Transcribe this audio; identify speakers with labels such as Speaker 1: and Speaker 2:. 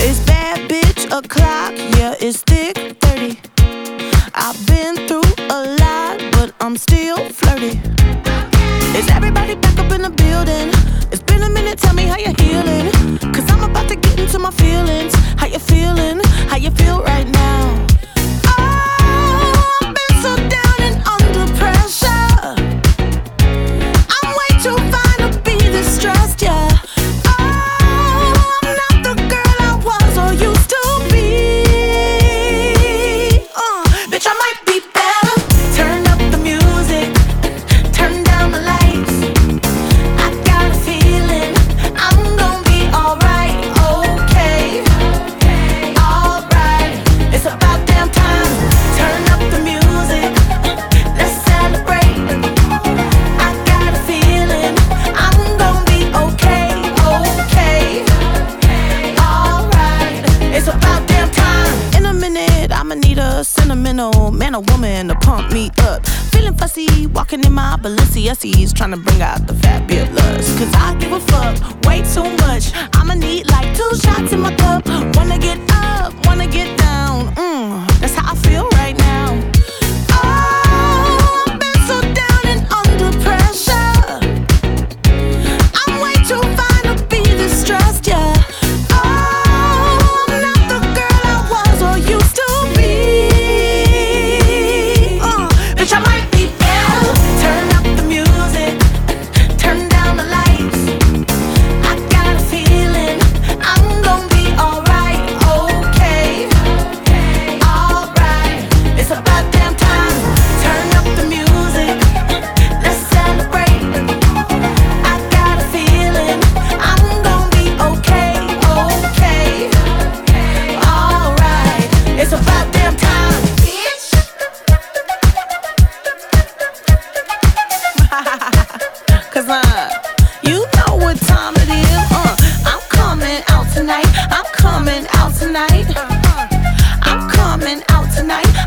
Speaker 1: It's bad bitch o'clock, yeah, it's thick 30. I've been through a lot, but I'm still flirty. Is everybody back up in the building? It's been a minute, tell me how you're healing. Cause I'm sentimental man or woman to pump me up. Feeling fussy, walking in my Balenciagas, trying to bring out the fabulous. Cause I give a fuck way too much. I'ma need like two tonight. I'm coming out tonight. I'm coming out tonight.